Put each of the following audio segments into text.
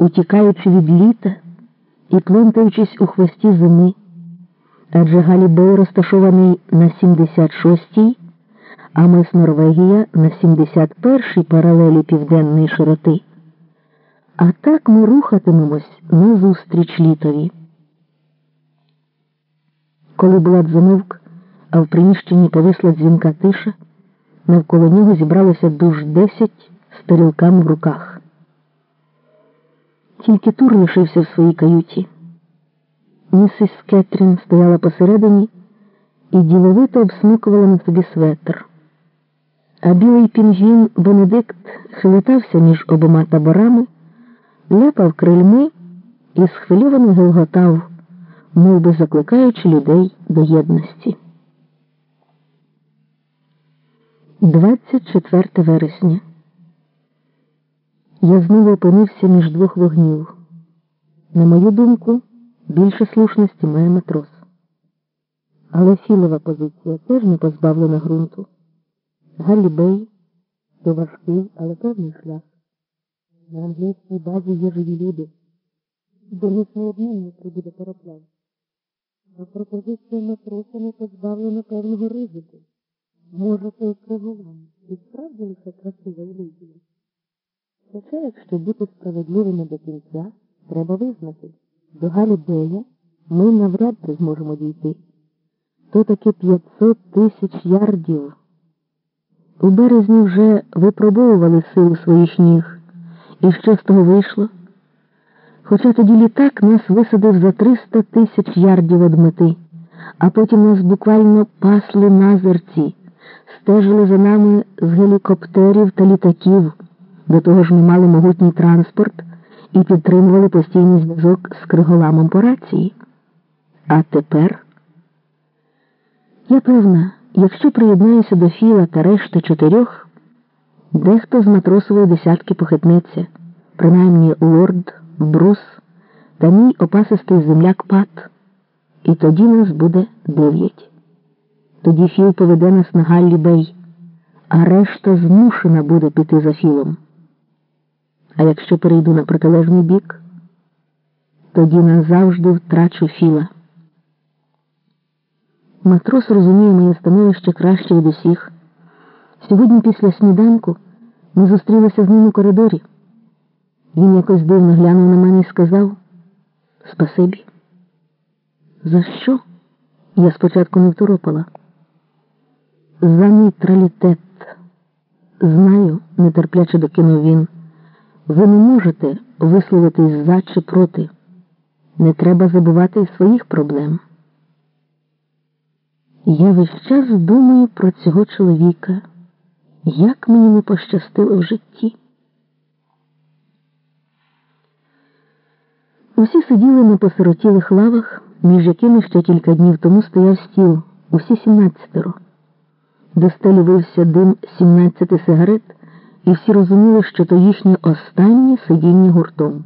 утікаючи від літа і плентаючись у хвості зими, адже Галібей розташований на 76-й, а мис Норвегія на 71-й паралелі південної широти. А так ми рухатимемось назустріч літові. Коли Булат замовк, а в приміщенні повисла дзвінка тиша, навколо нього зібралося дуж десять з тарілками в руках. Тільки Тур лишився в своїй каюті. Місіс Кетрін стояла посередині і діловито обсмикувала на собі светр. А білий пінгвін Бенедикт хилитався між обома таборами, ляпав крильми і схвильовано гелготав, мов би закликаючи людей до єдності. 24 вересня. Я знову опинився між двох вогнів. На мою думку, більше слушності має матрос. Але філова позиція теж не позбавлена ґрунту. Галібей то важкий, але певний шлях. На англійській базі є живі люди. До них неодмінно прибуде пароплав. А пропозиція матроса не позбавлена певного ризику. Може, той криголам і справді лише красива ілюзія. Хоча, якщо бути справедливими до кінця, треба визнати, до Галібея ми навряд чи зможемо дійти. То таки 500 тисяч ярдів. У березні вже випробовували силу своїх ніг. І що з того вийшло? Хоча тоді літак нас висадив за 300 тисяч ярдів від мети, а потім нас буквально пасли на зерці, стежили за нами з гелікоптерів та літаків. До того ж ми мали могутній транспорт і підтримували постійний зв'язок з криголамом по рації. А тепер я певна, якщо приєднаюся до Філа та решти чотирьох, дехто з матросової десятки похитнеться, принаймні лорд, брус та мій опасистий земляк Пат, і тоді нас буде дев'ять. Тоді Філ поведе нас на Галлі Бей, а решта змушена буде піти за Філом. А якщо перейду на протилежний бік, тоді назавжди втрачу Філа. Матрос розуміє моє становище краще від усіх. Сьогодні після сніданку ми зустрілися з ним у коридорі. Він якось дивно глянув на мене і сказав Спасибі. За що? Я спочатку не второпала. За нейтралітет. Знаю, нетерпляче докинув він. Ви не можете висловитись за чи проти. Не треба забувати і своїх проблем. Я весь час думаю про цього чоловіка, як мені не пощастило в житті. Усі сиділи на посиротілих лавах, між якими ще кілька днів тому стояв стіл, усі сімнадцятеро. До стелі дим сімнадцяти сигарет, і всі розуміли, що то їхнє останнє сидіння гуртом.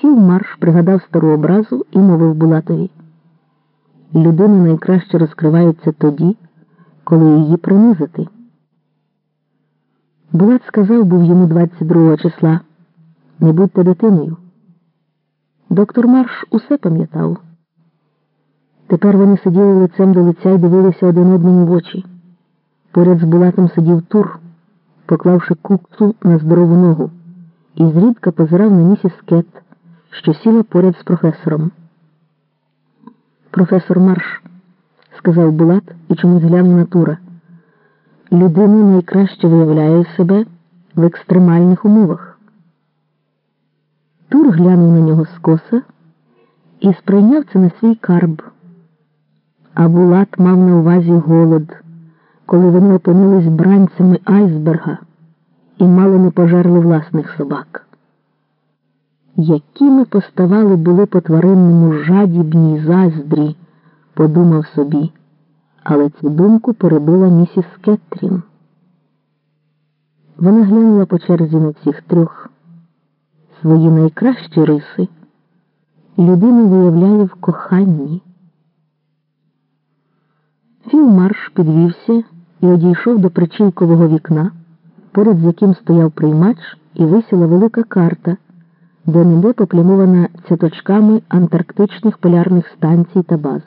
Філ марш пригадав стару образу і мовив Булатові. Людина найкраще розкривається тоді, коли її принизити. Булат сказав був йому 22 числа не будьте дитиною. Доктор Марш усе пам'ятав. Тепер вони сиділи лицем до лиця і дивилися один одному в очі. Поряд з Булатом сидів Тур, поклавши кукцу на здорову ногу, і зрідка позирав на місіс Кет, що сіла поряд з професором. Професор Марш, сказав Булат і чомусь глянув на Тура. Людина найкраще виявляє себе в екстремальних умовах. Тур глянув на нього скоса і сприйняв це на свій карб. А Булат мав на увазі голод, коли вони опинились бранцями айсберга і мало не пожерли власних собак. Якими поставали були по тваринному жадібні заздрі, подумав собі, але цю думку перебила місіс Кеттрін. Вона глянула по черзі на всіх трьох. Свої найкращі риси людина виявляє в коханні. Філмарш підвівся і одійшов до причілкового вікна, поряд з яким стояв приймач і висіла велика карта де-не-де поплямована цяточками антарктичних полярних станцій та баз.